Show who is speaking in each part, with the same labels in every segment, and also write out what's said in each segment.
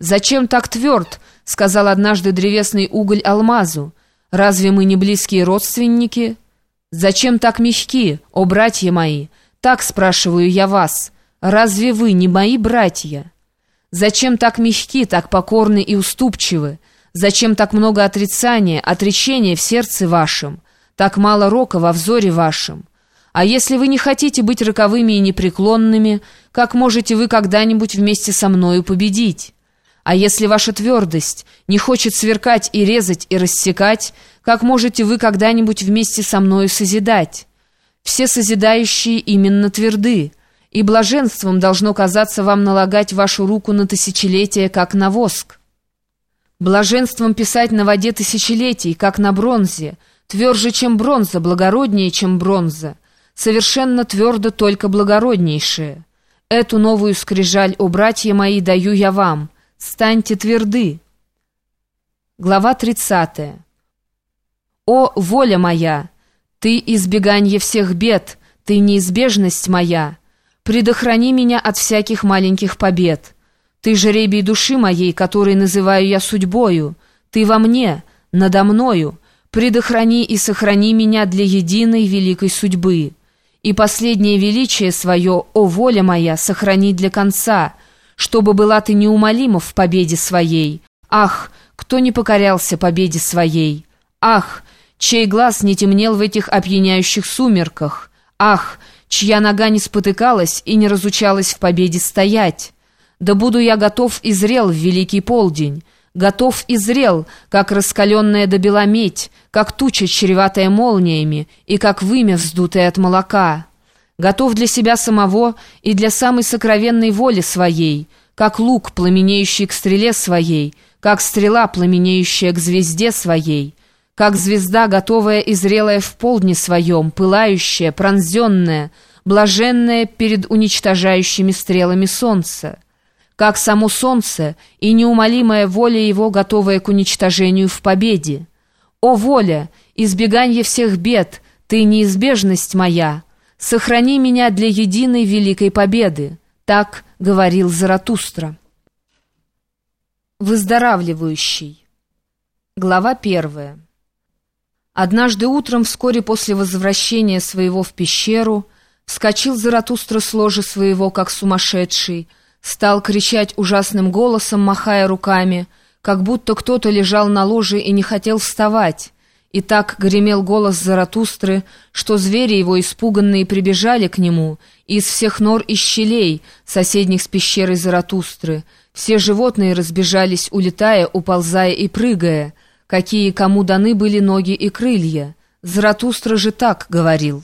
Speaker 1: «Зачем так тверд?» — сказал однажды древесный уголь алмазу. «Разве мы не близкие родственники?» «Зачем так мягки, о братья мои?» «Так спрашиваю я вас. Разве вы не мои братья?» «Зачем так мягки, так покорны и уступчивы? Зачем так много отрицания, отречения в сердце вашем? Так мало рока во взоре вашем? А если вы не хотите быть роковыми и непреклонными, как можете вы когда-нибудь вместе со мною победить?» А если ваша твердость не хочет сверкать и резать и рассекать, как можете вы когда-нибудь вместе со мною созидать? Все созидающие именно тверды, и блаженством должно казаться вам налагать вашу руку на тысячелетия, как на воск. Блаженством писать на воде тысячелетий, как на бронзе, тверже, чем бронза, благороднее, чем бронза, совершенно твердо только благороднейшее. Эту новую скрижаль, о братья мои, даю я вам — Станьте тверды. Глава 30. О, воля моя, ты избеганье всех бед, ты неизбежность моя. Предохрани меня от всяких маленьких побед. Ты жеребий души моей, который называю я судьбою. Ты во мне, надо мною. Предохрани и сохрани меня для единой великой судьбы. И последнее величие свое, о воля моя, сохрани для конца — чтобы была ты неумолима в победе своей. Ах, кто не покорялся победе своей! Ах, чей глаз не темнел в этих опьяняющих сумерках! Ах, чья нога не спотыкалась и не разучалась в победе стоять! Да буду я готов и зрел в великий полдень, готов и зрел, как раскаленная до бела медь, как туча, чреватая молниями, и как вымя, вздутое от молока» готов для себя самого и для самой сокровенной воли своей, как лук, пламенеющий к стреле своей, как стрела, пламенеющая к звезде своей, как звезда, готовая и зрелая в полдне своем, пылающая, пронзенная, блаженная перед уничтожающими стрелами солнца, как само солнце и неумолимая воля его, готовая к уничтожению в победе. О, воля, избегание всех бед, ты неизбежность моя!» «Сохрани меня для единой великой победы», — так говорил Заратустра. Выздоравливающий. Глава первая. Однажды утром, вскоре после возвращения своего в пещеру, вскочил Заратустра с ложа своего, как сумасшедший, стал кричать ужасным голосом, махая руками, как будто кто-то лежал на ложе и не хотел вставать, и так гремел голос Заратустры, что звери его испуганные прибежали к нему из всех нор и щелей, соседних с пещерой Заратустры. Все животные разбежались, улетая, уползая и прыгая, какие кому даны были ноги и крылья. Заратустра же так говорил.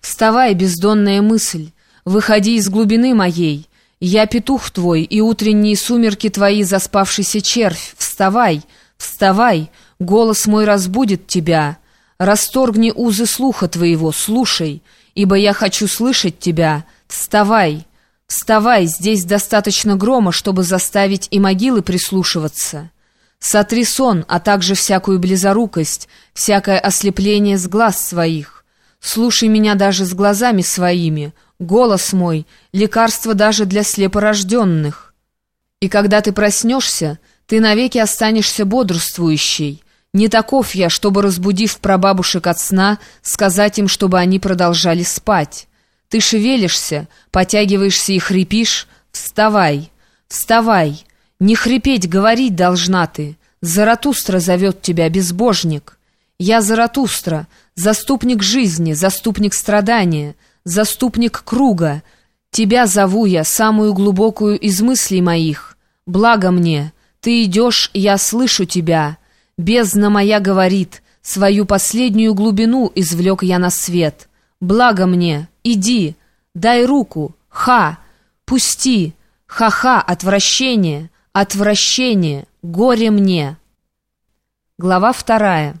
Speaker 1: «Вставай, бездонная мысль, выходи из глубины моей. Я петух твой, и утренние сумерки твои заспавшийся червь. Вставай, вставай!» Голос мой разбудит тебя. Расторгни узы слуха твоего, слушай, ибо я хочу слышать тебя. Вставай, вставай, здесь достаточно грома, чтобы заставить и могилы прислушиваться. Сотри сон, а также всякую близорукость, всякое ослепление с глаз своих. Слушай меня даже с глазами своими, голос мой, лекарство даже для слепорожденных. И когда ты проснешься, ты навеки останешься бодрствующей, не таков я, чтобы, разбудив прабабушек от сна, сказать им, чтобы они продолжали спать. Ты шевелишься, потягиваешься и хрипишь. Вставай, вставай. Не хрипеть, говорить должна ты. Заратустра зовет тебя, безбожник. Я Заратустра, заступник жизни, заступник страдания, заступник круга. Тебя зову я, самую глубокую из мыслей моих. Благо мне, ты идешь, я слышу тебя». Бездна моя говорит, свою последнюю глубину извлек я на свет. Благо мне, иди, дай руку, ха, пусти, ха-ха, отвращение, отвращение, горе мне. Глава вторая.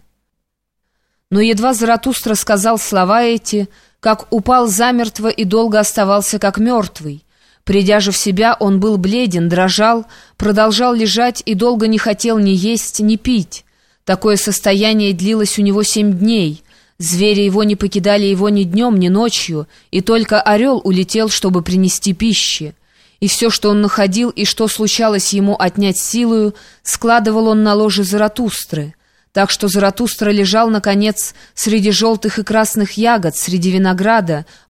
Speaker 1: Но едва Заратустра сказал слова эти, как упал замертво и долго оставался как мертвый. Придя же в себя, он был бледен, дрожал, продолжал лежать и долго не хотел ни есть, ни пить. Такое состояние длилось у него семь дней. Звери его не покидали его ни днем, ни ночью, и только орел улетел, чтобы принести пищи. и все, что он находил и что случалось ему отнять силою, складывал он на ложе Заратустры. Так что Заратустра лежал, наконец, среди желтых и красных ягод, среди винограда,